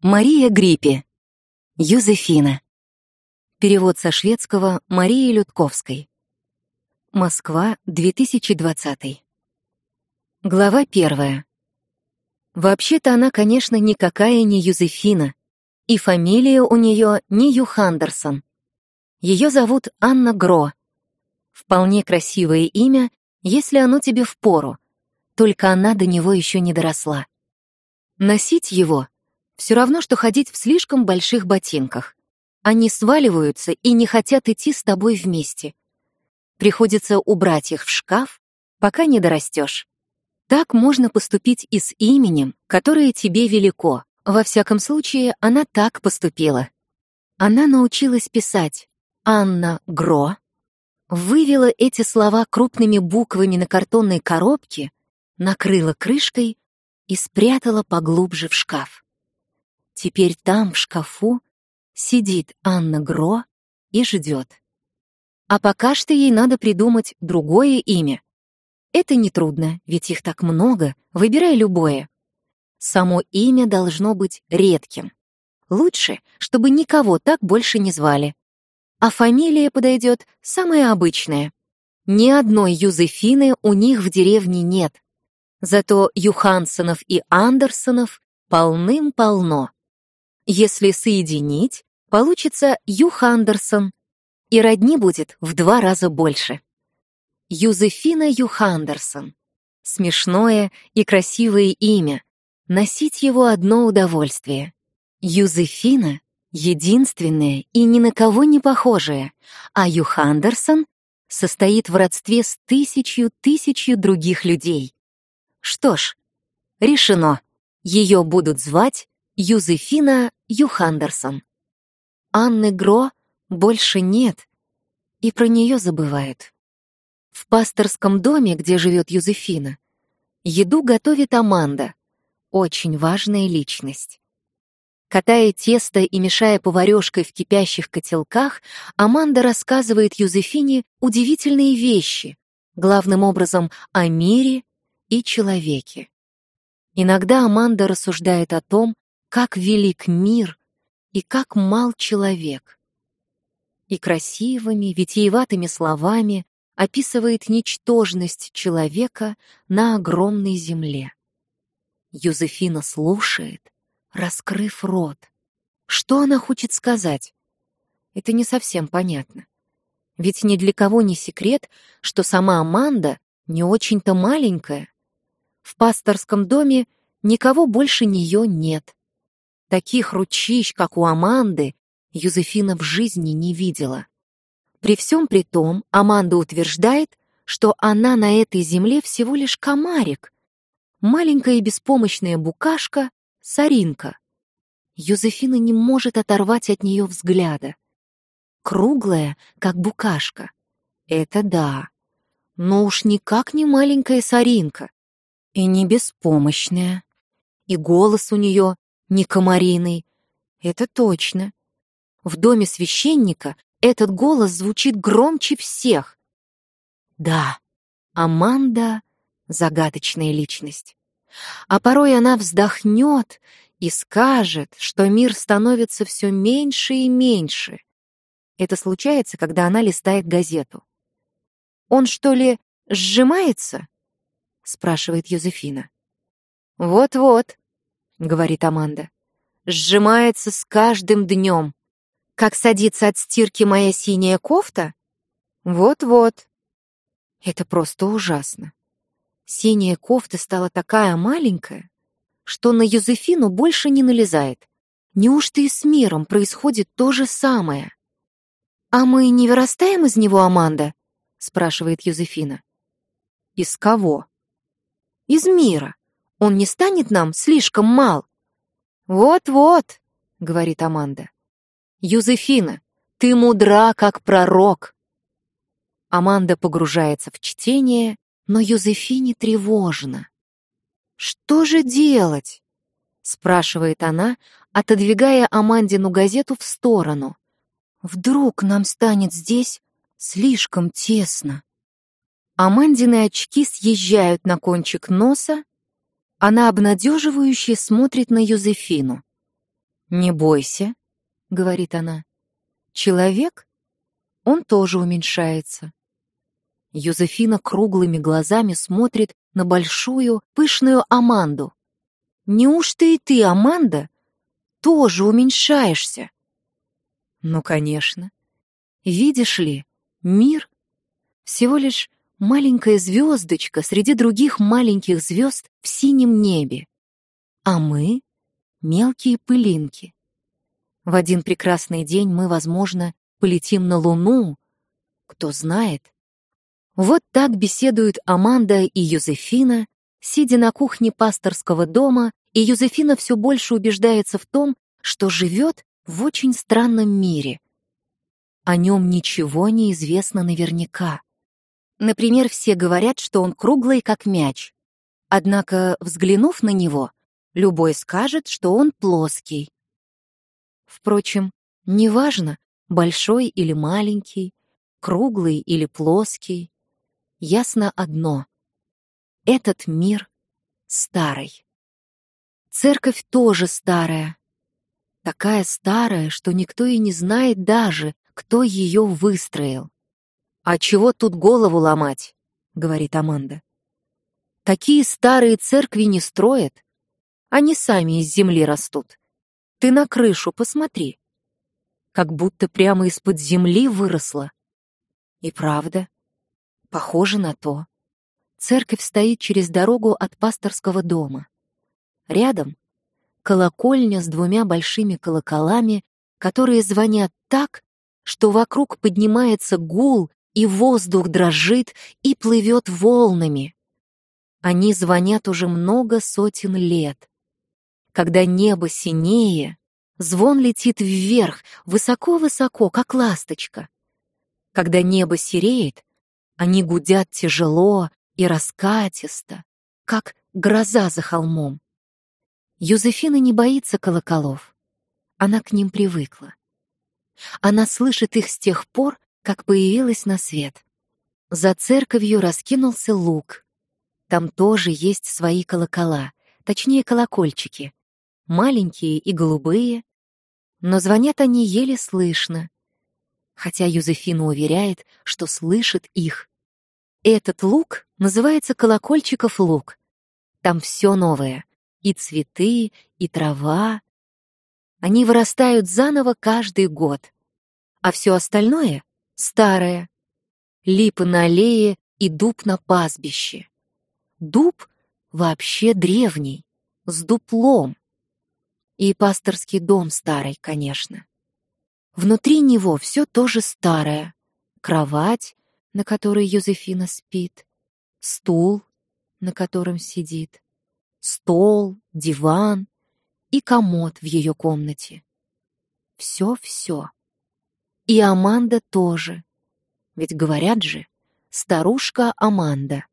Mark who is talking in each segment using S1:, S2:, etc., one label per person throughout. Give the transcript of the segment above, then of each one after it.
S1: Мария Гриппи. Юзефина. Перевод со шведского Марии Людковской. Москва, 2020. Глава первая. Вообще-то она, конечно, никакая не Юзефина, и фамилия у нее не Юхандерсон. Ее зовут Анна Гро. Вполне красивое имя, если оно тебе впору, только она до него еще не доросла. Носить его — все равно, что ходить в слишком больших ботинках. Они сваливаются и не хотят идти с тобой вместе. Приходится убрать их в шкаф, пока не дорастешь. Так можно поступить и с именем, которое тебе велико. Во всяком случае, она так поступила. Она научилась писать «Анна Гро», вывела эти слова крупными буквами на картонной коробке, накрыла крышкой и спрятала поглубже в шкаф. Теперь там, в шкафу, сидит Анна Гро и ждет. А пока что ей надо придумать другое имя. Это нетрудно, ведь их так много, выбирай любое. Само имя должно быть редким. Лучше, чтобы никого так больше не звали. А фамилия подойдет самая обычная. Ни одной Юзефины у них в деревне нет. Зато Юхансонов и Андерсонов полным-полно. Если соединить, получится Юхандерсон, и родни будет в два раза больше. Юзефина Юхандерсон. Смешное и красивое имя. Носить его одно удовольствие. Юзефина — единственная и ни на кого не похожая, а Юхандерсон состоит в родстве с тысячью-тысячью других людей. Что ж, решено. Ее будут звать Юзефина Юхандерсон. Анны Гро больше нет, и про нее забывают. В пасторском доме, где живет Юзефина, еду готовит Аманда, очень важная личность. Катая тесто и мешая поварёшкой в кипящих котелках, Аманда рассказывает Юзефине удивительные вещи, главным образом о мире и человеке. Иногда Аманда рассуждает о том, как велик мир и как мал человек. И красивыми, витиеватыми словами описывает ничтожность человека на огромной земле. Юзефина слушает, раскрыв рот. Что она хочет сказать? Это не совсем понятно. Ведь ни для кого не секрет, что сама Аманда не очень-то маленькая. В пасторском доме никого больше нее нет. Таких ручищ, как у Аманды, Юзефина в жизни не видела. При всем при том, Аманда утверждает, что она на этой земле всего лишь комарик, маленькая беспомощная букашка Саринка. Юзефина не может оторвать от нее взгляда. Круглая, как букашка. Это да. Но уж никак не маленькая Саринка. И не беспомощная. И голос у нее не комариный. Это точно. В доме священника этот голос звучит громче всех. Да, Аманда — загадочная личность. А порой она вздохнет и скажет, что мир становится все меньше и меньше. Это случается, когда она листает газету. «Он что ли сжимается?» — спрашивает Юзефина. «Вот-вот», — говорит Аманда. «Сжимается с каждым днем. Как садится от стирки моя синяя кофта? Вот-вот». Это просто ужасно. Синяя кофта стала такая маленькая, что на Юзефину больше не налезает. Неужто и с миром происходит то же самое? «А мы не вырастаем из него, Аманда?» — спрашивает Юзефина. «Из кого?» «Из мира. Он не станет нам слишком мал?» «Вот-вот», — говорит Аманда. «Юзефина, ты мудра, как пророк». Аманда погружается в чтение, но Юзефине тревожно. «Что же делать?» — спрашивает она, отодвигая Амандину газету в сторону. «Вдруг нам станет здесь слишком тесно?» Амандины очки съезжают на кончик носа, она обнадеживающе смотрит на Юзефину. «Не бойся», — говорит она. «Человек, он тоже уменьшается». Юзефина круглыми глазами смотрит на большую, пышную Аманду. «Неужто и ты, Аманда, тоже уменьшаешься?» «Ну, конечно. Видишь ли, мир — всего лишь маленькая звездочка среди других маленьких звезд в синем небе. А мы — мелкие пылинки. В один прекрасный день мы, возможно, полетим на Луну. Кто знает. Вот так беседуют Аманда и Юзефина, сидя на кухне пасторского дома, и Юзефина все больше убеждается в том, что живет в очень странном мире. О нем ничего не известно наверняка. Например, все говорят, что он круглый, как мяч. Однако, взглянув на него, любой скажет, что он плоский. Впрочем, неважно, большой или маленький, круглый или плоский, ясно одно — этот мир старый. Церковь тоже старая. Такая старая, что никто и не знает даже, кто ее выстроил. «А чего тут голову ломать?» — говорит Аманда. «Такие старые церкви не строят. Они сами из земли растут. Ты на крышу посмотри. Как будто прямо из-под земли выросла. И правда, похоже на то. Церковь стоит через дорогу от пасторского дома. Рядом колокольня с двумя большими колоколами, которые звонят так, что вокруг поднимается гул и воздух дрожит и плывет волнами. Они звонят уже много сотен лет. Когда небо синее, звон летит вверх, высоко-высоко, как ласточка. Когда небо сереет, они гудят тяжело и раскатисто, как гроза за холмом. Юзефина не боится колоколов. Она к ним привыкла. Она слышит их с тех пор, как появилась на свет. За церковью раскинулся луг. Там тоже есть свои колокола, точнее колокольчики. Маленькие и голубые, но звонят они еле слышно. Хотя Юзефина уверяет, что слышит их. Этот луг называется колокольчиков луг. Там все новое. И цветы, и трава. Они вырастают заново каждый год. А все остальное старая. Липы на аллее и дуб на пастбище. Дуб вообще древний, с дуплом. И пасторский дом старый, конечно. Внутри него все тоже старое. Кровать, на которой Юзефина спит, стул, на котором сидит, стол, диван и комод в ее комнате. Все-все. И Аманда тоже. Ведь говорят же, старушка Аманда.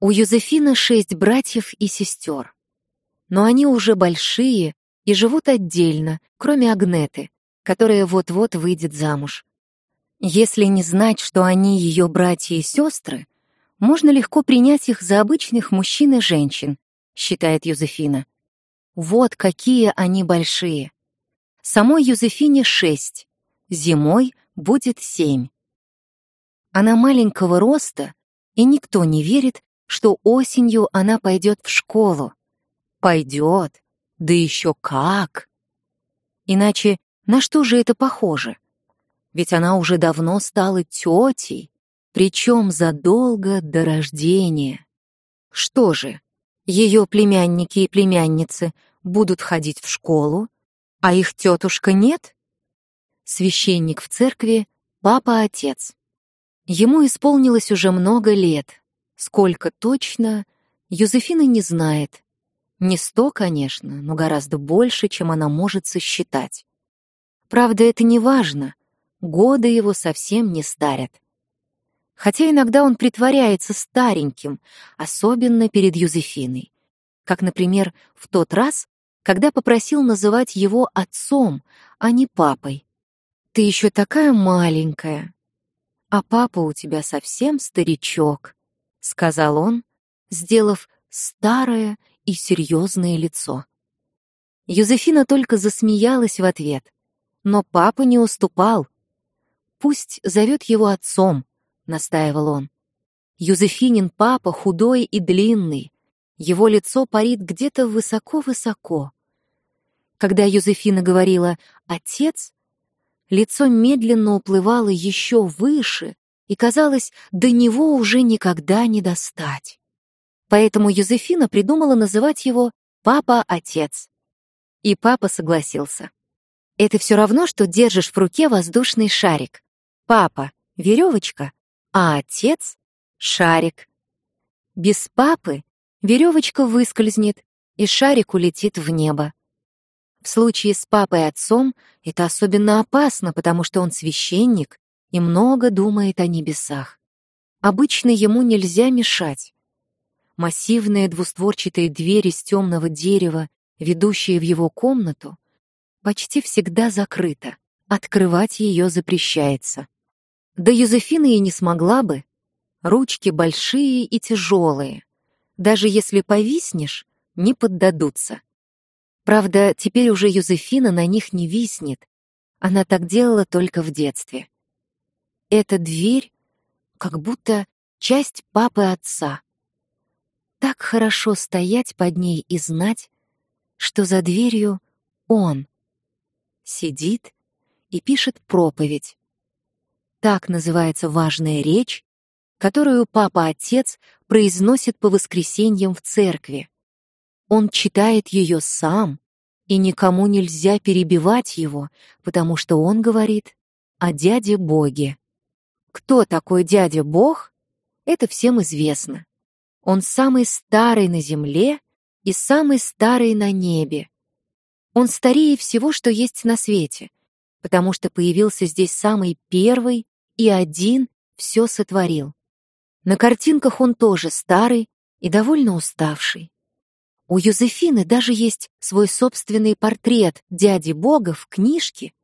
S1: У Юзефины шесть братьев и сестер. Но они уже большие и живут отдельно, кроме Агнеты, которая вот-вот выйдет замуж. Если не знать, что они ее братья и сестры, можно легко принять их за обычных мужчин и женщин, считает Юзефина. Вот какие они большие. Самой Юзефине шесть, зимой будет семь. Она маленького роста, и никто не верит, что осенью она пойдет в школу. Пойдет, да еще как! Иначе на что же это похоже? Ведь она уже давно стала тетей, причем задолго до рождения. Что же, ее племянники и племянницы будут ходить в школу, а их тетушка нет? Священник в церкви, папа-отец. Ему исполнилось уже много лет. Сколько точно, Юзефина не знает. Не сто, конечно, но гораздо больше, чем она может сосчитать. Правда, это не важно. Годы его совсем не старят. Хотя иногда он притворяется стареньким, особенно перед Юзефиной. Как, например, в тот раз, когда попросил называть его отцом, а не папой. Ты еще такая маленькая, а папа у тебя совсем старичок, сказал он, сделав старое и серьезное лицо. Юзефина только засмеялась в ответ. Но папа не уступал. «Пусть зовет его отцом», — настаивал он. Юзефинин папа худой и длинный. Его лицо парит где-то высоко-высоко. Когда Юзефина говорила «отец», лицо медленно уплывало еще выше, и казалось, до него уже никогда не достать. Поэтому Юзефина придумала называть его «папа-отец». И папа согласился. Это все равно, что держишь в руке воздушный шарик. Папа — веревочка, а отец шарик. Без папы веревочка выскользнет, и шарик улетит в небо. В случае с папой и отцом это особенно опасно, потому что он священник и много думает о небесах. Обычно ему нельзя мешать. Массивная двустворчатая дверь из темного дерева, ведущая в его комнату, почти всегда закрыта. Открывать ее запрещается. Да Юзефина и не смогла бы, Ручки большие и тяжелые. Даже если повиснешь, не поддадутся. Правда, теперь уже Юзефина на них не виснет. Она так делала только в детстве. Эта дверь как будто часть папы отца. Так хорошо стоять под ней и знать, что за дверью он сидит и пишет проповедь. Так называется важная речь, которую папа-отец произносит по воскресеньям в церкви. Он читает ее сам, и никому нельзя перебивать его, потому что он говорит о дяде Боге. Кто такой дядя Бог? Это всем известно. Он самый старый на земле и самый старый на небе. Он старее всего, что есть на свете, потому что появился здесь самый первый и один все сотворил. На картинках он тоже старый и довольно уставший. У Юзефины даже есть свой собственный портрет дяди Бога в книжке,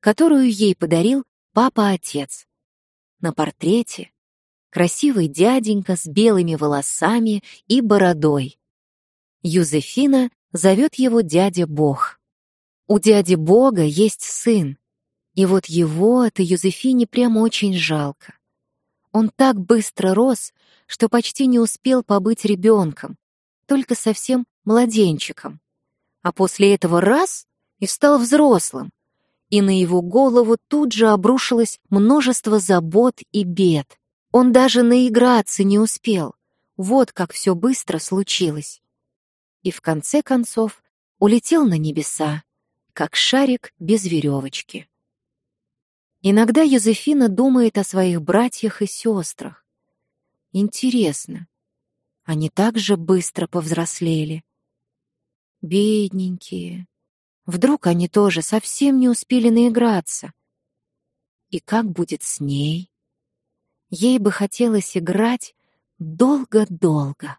S1: которую ей подарил папа-отец. На портрете красивый дяденька с белыми волосами и бородой. Юзефина зовет его дядя Бог. У дяди Бога есть сын, и вот его-то Юзефине прямо очень жалко. Он так быстро рос, что почти не успел побыть ребенком, только совсем младенчиком. А после этого раз и стал взрослым, и на его голову тут же обрушилось множество забот и бед. Он даже наиграться не успел. Вот как все быстро случилось. И в конце концов улетел на небеса, как шарик без веревочки. Иногда Юзефина думает о своих братьях и сестрах. Интересно, они так же быстро повзрослели. Бедненькие. Вдруг они тоже совсем не успели наиграться. И как будет с ней? Ей бы хотелось играть долго-долго.